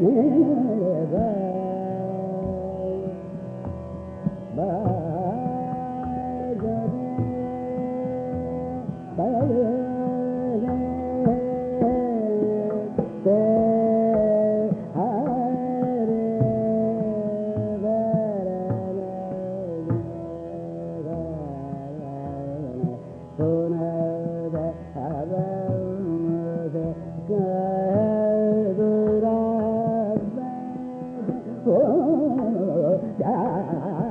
Yeah. da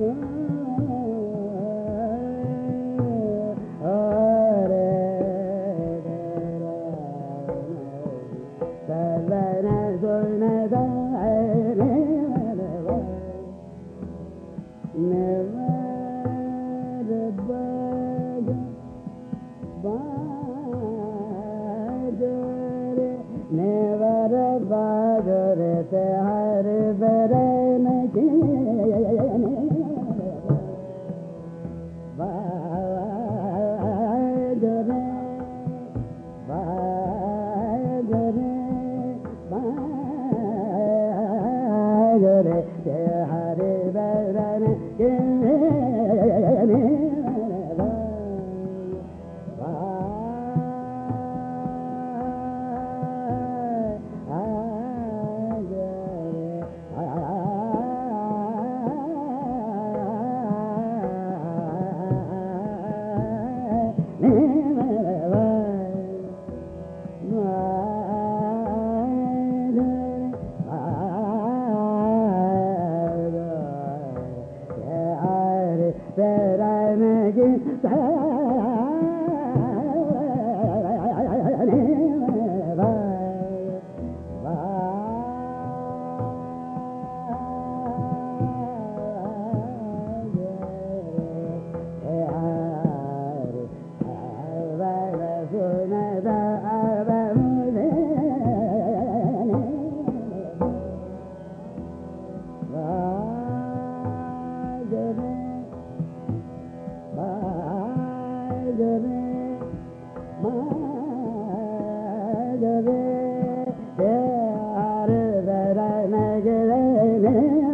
Ooh. Yeah. है ಮೇಲೆ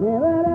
Durante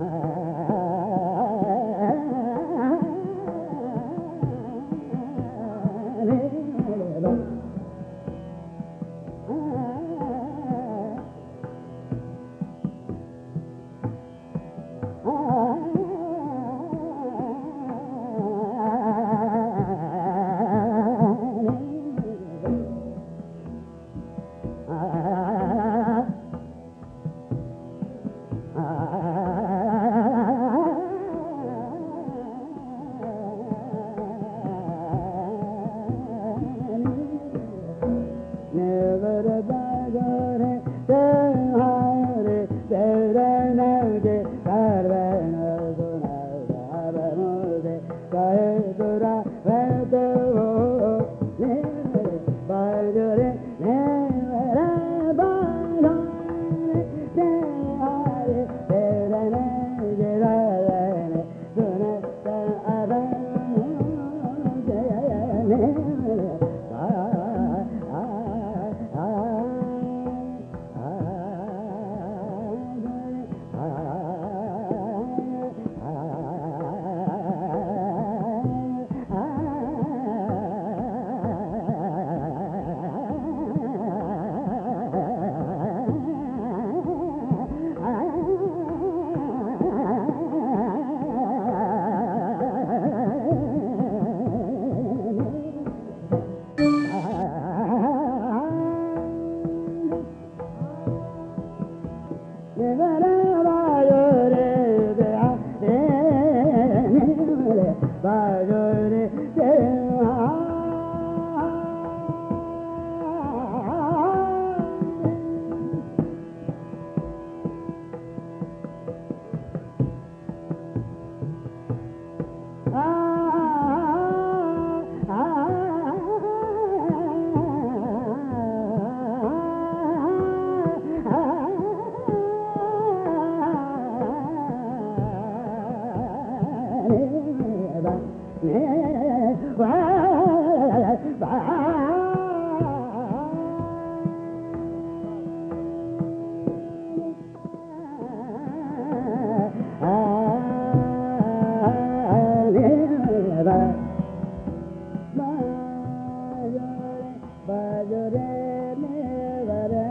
Oh. da da da da Vagare, Vare